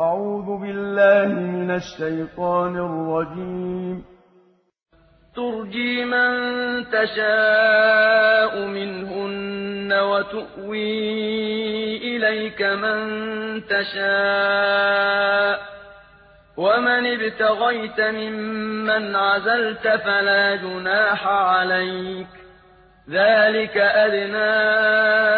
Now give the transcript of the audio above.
أعوذ بالله من الشيطان الرجيم. ترجي من تشاء منهن وتؤوي إليك من تشاء. ومن ابتغيت ممن عزلت فلا جناح عليك. ذلك أدنى